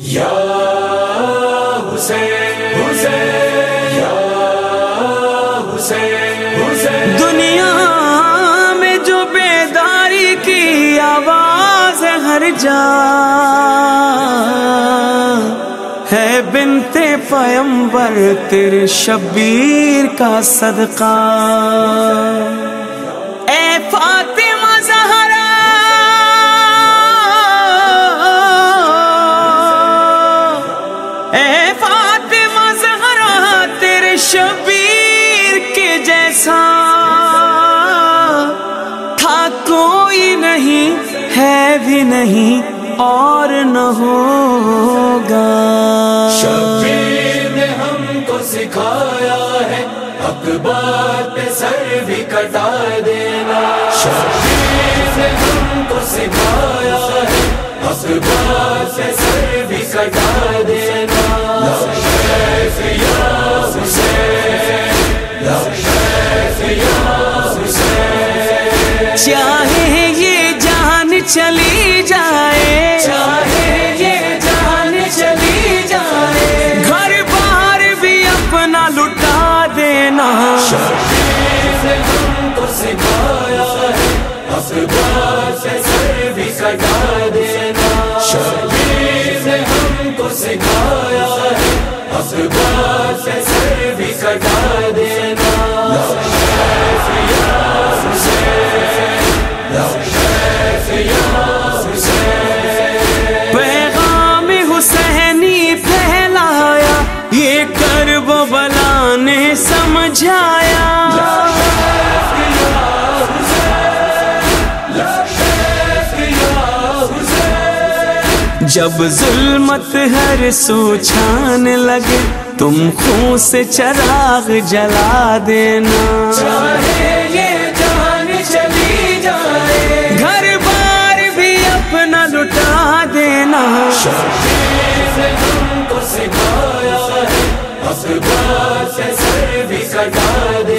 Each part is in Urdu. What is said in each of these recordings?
یا حسین حسین، یا حسین۔ حسین دنیا میں جو بیداری کی آواز ہر جا ہے بنتے پیمبر تیرے شبیر کا صدقہ۔ اے فاطمہ بھی نہیں اور نہ ہوگا۔ شبیر نے ہم کو سکھایا ہے اکبر پہ سر بھی کٹا دینا۔ شبیر نے ہم کو سکھایا ہے اکبر پہ سر بھی کٹا جب ظلمت ہر سو چھانے لگے تم خون سے چراغ جلا دینا۔ چاہے یہ جان چلی جائے۔ گھر بار بھی اپنا لٹا دینا۔ کو سکھایا ہے سے سر بھی کٹا دینا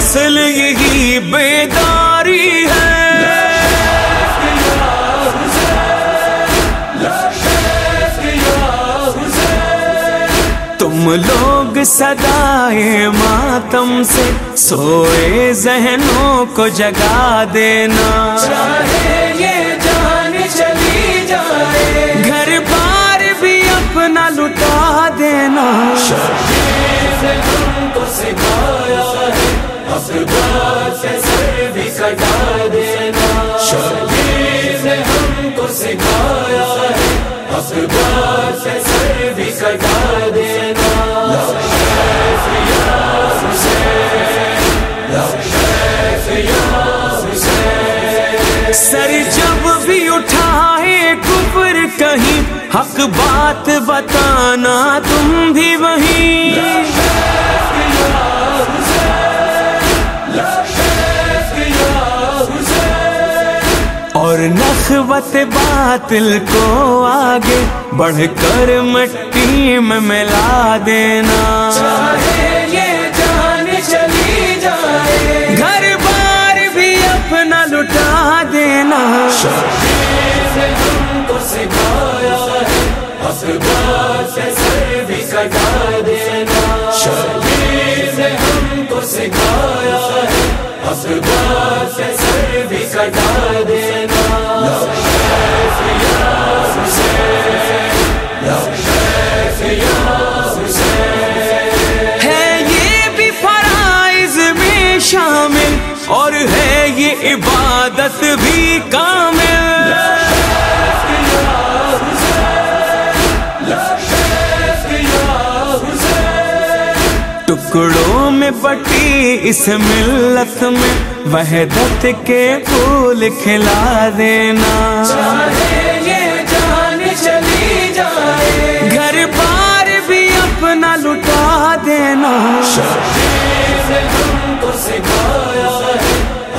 اصل یہی بیداری ہے۔ تم لوگ سدائے ماتم سے سوئے ذہنوں کو جگا دینا۔ چاہے یہ جان چلی جائے۔ گھر بار بھی اپنا لٹا دینا۔ ہم کو سکھایا ہے۔ سے سر بھی دینا۔ سر جب بھی اٹھائے کفر کہیں، حق بات بتانا تم بھی وہیں۔ اور نخوت باطل کو آگے بڑھ کر مٹی میں ملا دینا۔ چاہے یہ جان چلی جائے۔ گھر بار بھی اپنا لٹا دینا۔ سکھایا ہے سر بھی کٹا دینا۔ عبادت بھی کامل ٹکڑوں میں بٹی اس ملت میں وحدت کے پھول کھلا دینا چاہے یہ جان چلی جائے گھر بار بھی اپنا لٹا دینا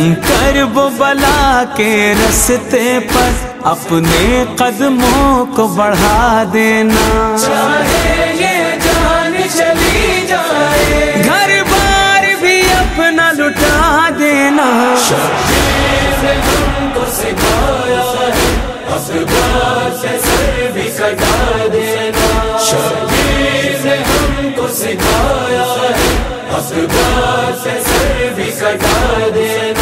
تم کر بلا کے رستے پر اپنے قدموں کو بڑھا دینا۔ چاہے یہ جان چلی جائے۔ گھر بار بھی اپنا لٹا دینا۔ سکھایا ہے سر بھی کٹا دینا۔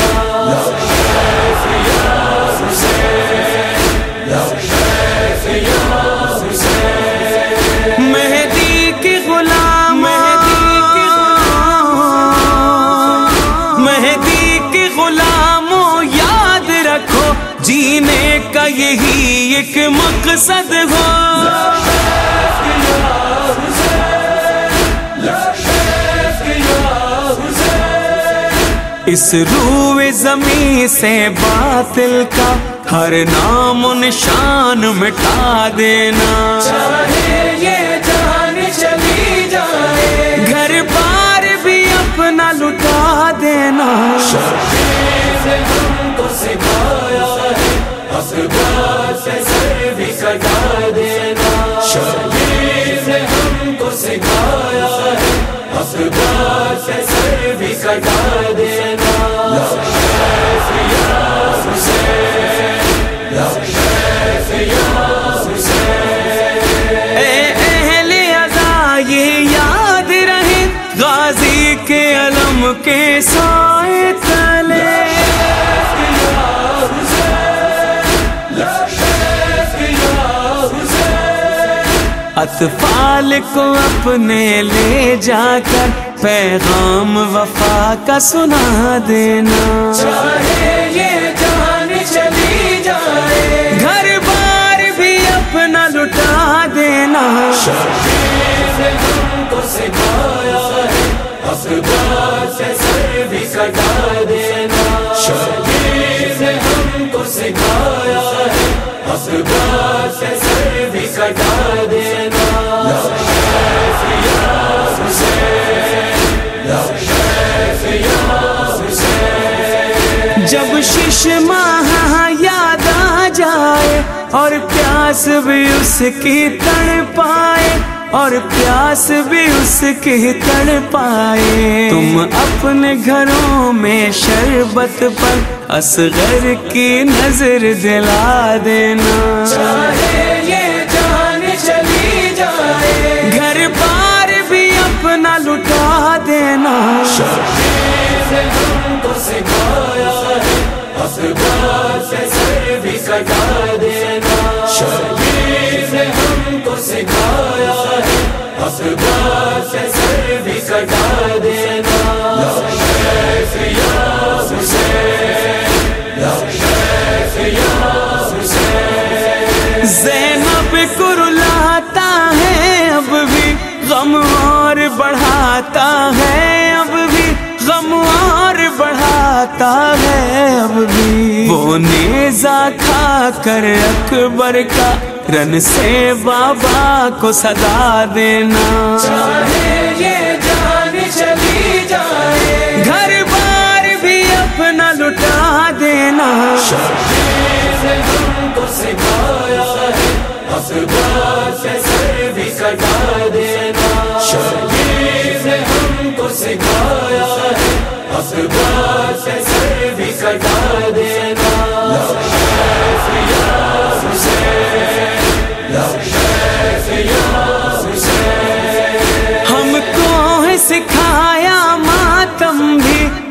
ایک مقصد ہو۔ اس روح زمین سے باطل کا ہر نام و نشان مٹا دینا۔ چاہے یہ جان چلی جائے۔ گھر بار اطفال کو اپنے لے جا کر پیغام وفا کا سنا دینا۔ چاہے یہ جان چلی جائے۔ گھر بار بھی اپنا لٹا دینا۔ کو سکھایا۔ سے بھی دینا شبیر نے ہم کو سکھایا ہے اسباب سے بھی دینا جب شش ماہ یاد آ جائے اور پیاس بھی اس کی تڑ پائے اور پیاس بھی اس کی تڑ پائے۔ تم اپنے گھروں میں شربت پر اصغر کی نظر دلا دینا۔ چاہے یہ زینب کو رلاتا ہے اب بھی غم اور بڑھاتا ہے اب بھی غم اور بڑھاتا ہے اب بھی وہ نیزا کھا کر اکبر کا رن سے بابا کو صدا دینا۔ چاہے یہ جان چلی جائے۔ گھر لٹا کٹا دینا شبیر ہم کو سکھایا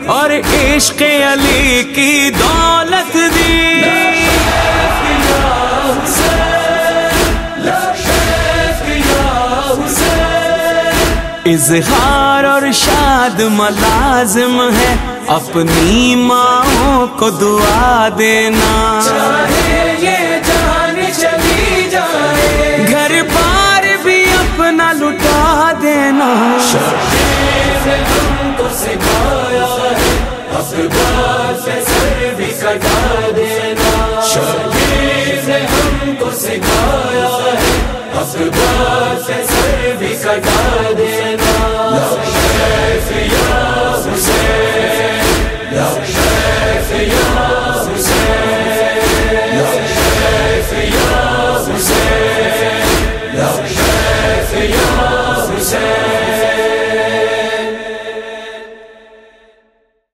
اور عشق علی کی دولت دی۔ اظہار اور شاد ملازم ہے، اپنی ماں کو دعا دینا۔ سجا دینا